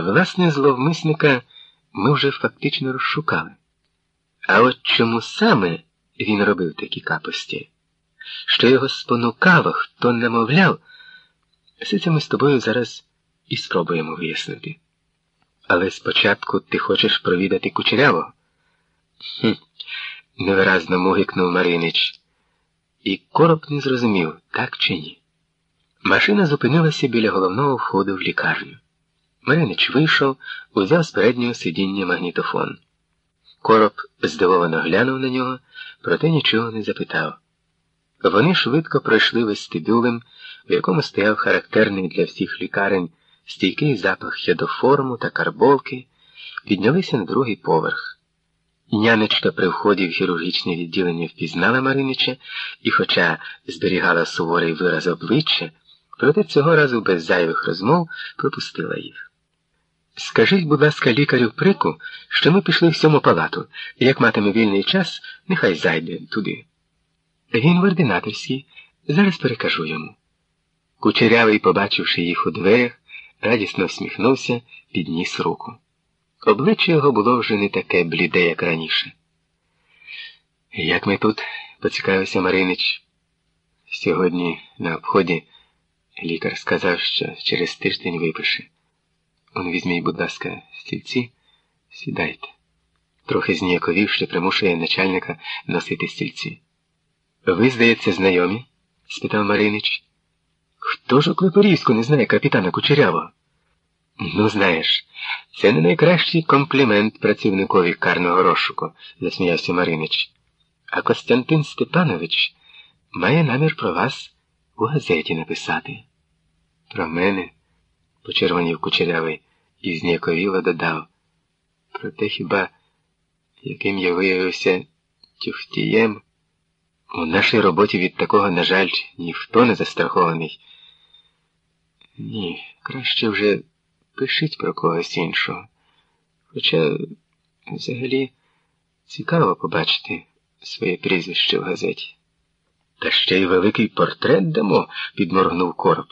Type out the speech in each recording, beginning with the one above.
Власне, зловмисника ми вже фактично розшукали. А от чому саме він робив такі капості? Що його спонукало, хто намовляв, все це ми з тобою зараз і спробуємо вияснити. Але спочатку ти хочеш провідати кучерявого? Хм, невиразно мугикнув Маринич. І короб не зрозумів, так чи ні. Машина зупинилася біля головного входу в лікарню. Маринич вийшов, узяв з переднього сидіння магнітофон. Короб здивовано глянув на нього, проте нічого не запитав. Вони швидко пройшли вестибюлем, в якому стояв характерний для всіх лікарень стійкий запах хедоформу та карболки, піднялися на другий поверх. Нянечка при вході в хірургічне відділення впізнала Маринича і, хоча зберігала суворий вираз обличчя, проте цього разу без зайвих розмов пропустила їх. Скажіть, будь ласка, лікарю прику, що ми пішли в сьому палату, і як матиме вільний час, нехай зайде туди. Він в ординаторській, зараз перекажу йому. Кучерявий, побачивши їх у дверях, радісно всміхнувся, підніс руку. Обличчя його було вже не таке бліде, як раніше. Як ми тут, поцікавився Маринич. Сьогодні на обході лікар сказав, що через тиждень випише. Он візьміть, будь ласка, стільці, сідайте. Трохи зніяковів, що примушує начальника носити стільці. Ви, здається, знайомі? спитав Маринич. Хто ж у Клепорівську не знає капітана Кучерявого? Ну, знаєш, це не найкращий комплімент працівникові карного розшуку, засміявся Маринич. А Костянтин Степанович має намір про вас у газеті написати. Про мене, почервонів кучерявий і зніяковіло додав. Проте хіба, яким я виявився тюхтієм, у нашій роботі від такого, на жаль, ніхто не застрахований. Ні, краще вже пишіть про когось іншого. Хоча, взагалі, цікаво побачити своє прізвище в газеті. Та ще й великий портрет дамо, підморгнув короб.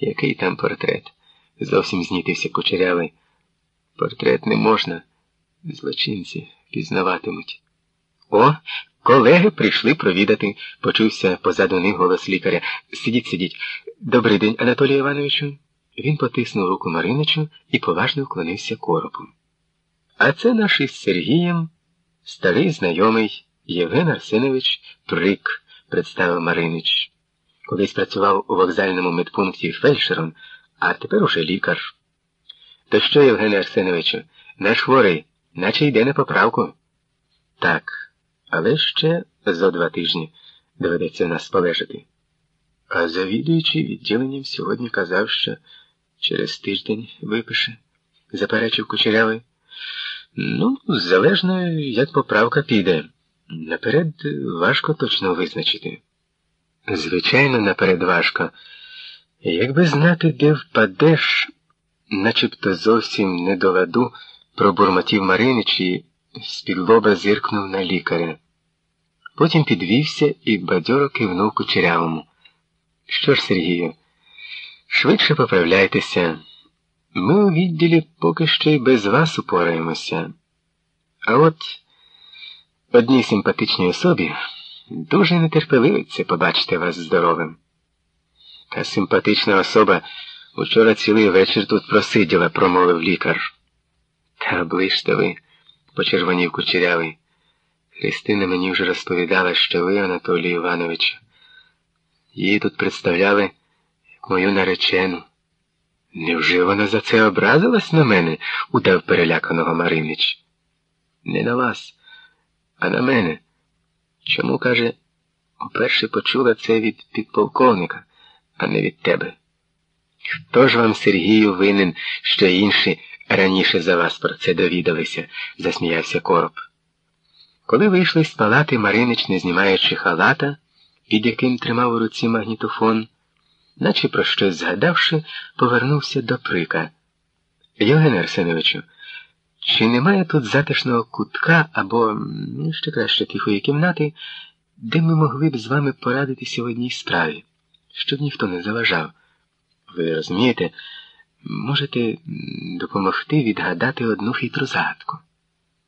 Який там портрет? Зовсім знітився кучерявий. Портрет не можна. Злочинці пізнаватимуть. О, колеги прийшли провідати, почувся позаду них голос лікаря. Сидіть, сидіть. Добрий день, Анатолію Івановичу. Він потиснув руку Мариничу і поважно вклонився коропу. А це наш із Сергієм, старий знайомий Євген Арсенович Прик, представив Маринич. Колись працював у вокзальному медпункті фельдшером, а тепер уже лікар. То що, Євгене Арсеновичу, наш хворий, наче йде на поправку? Так, але ще зо два тижні доведеться нас полежати. А завідуючий відділенням сьогодні казав, що через тиждень випише, заперечив кучерявий. Ну, залежно, як поправка піде. Наперед важко точно визначити. Звичайно, наперед важко. Якби знати, де впадеш, начебто зовсім не до ладу, пробурмотів Маринич і з-під лоба зиркнув на лікаря. Потім підвівся і бадьоро кивнув кучерявому. Що ж, Сергію, швидше поправляйтеся. Ми у відділі поки що й без вас упораємося. А от одній симпатичній особі дуже нетерпеливиться побачити вас здоровим. Та симпатична особа учора цілий вечір тут просиділа, промовив лікар. Та оближте ви, почервонів кучерявий. Христина мені вже розповідала, що ви, Анатолій Іванович, її тут представляли як мою наречену. Невже вона за це образилась на мене? удав переляканого Маринич. Не на вас, а на мене. Чому, каже, уперше почула це від підполковника, а не від тебе? Хто ж вам, Сергію, винен, що інші раніше за вас про це довідалися? засміявся короб. Коли вийшли з палати Маринич, не знімаючи халата, під яким тримав у руці магнітофон, наче про щось згадавши, повернувся до прика. Євген Арсеновичу, чи немає тут затишного кутка або, ще краще, тихої кімнати, де ми могли б з вами порадитися в одній справі, щоб ніхто не заважав? Ви розумієте, можете допомогти відгадати одну хитру загадку.